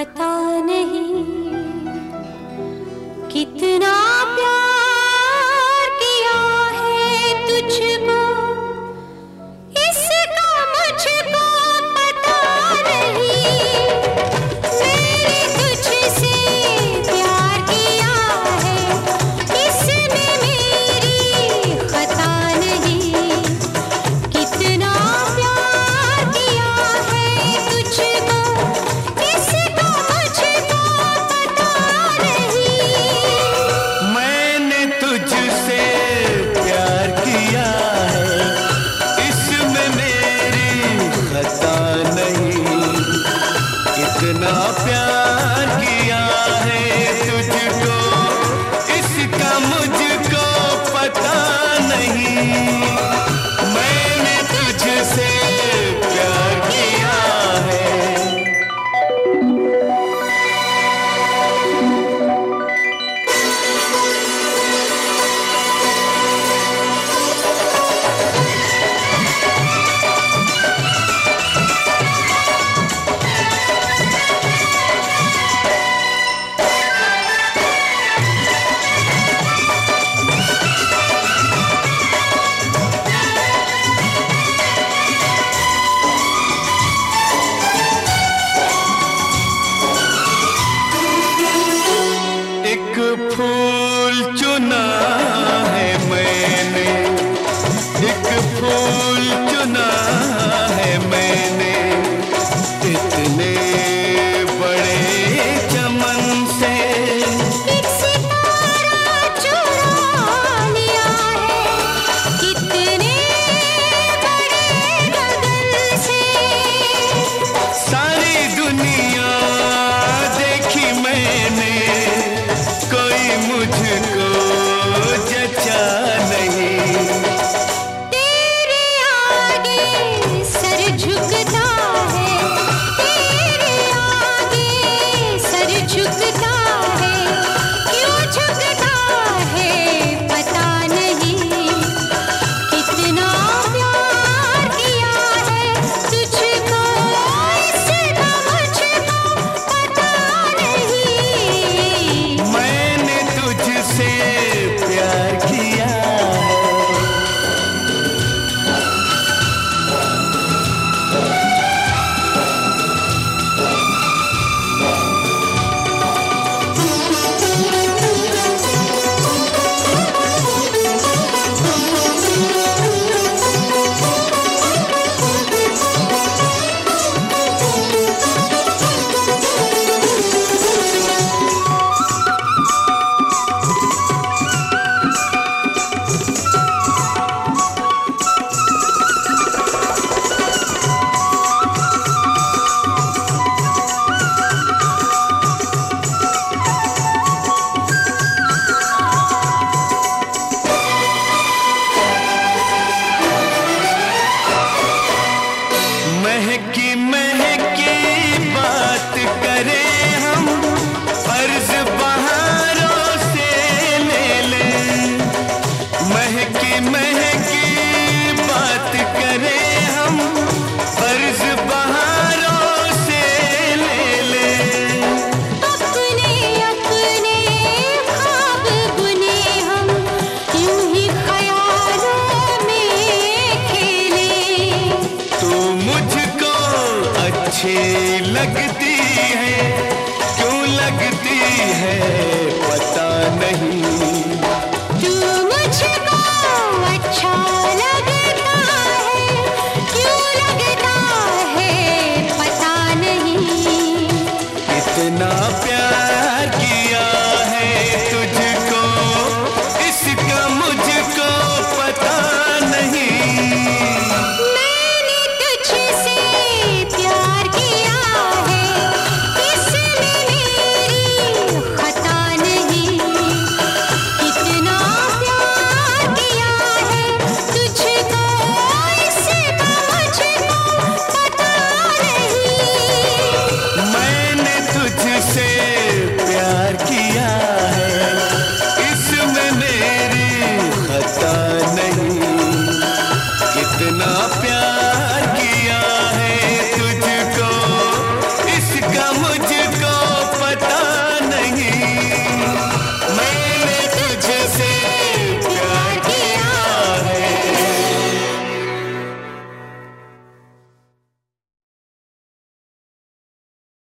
पता नहीं कितना could prove Mira मेरी खता नहीं कितना प्यार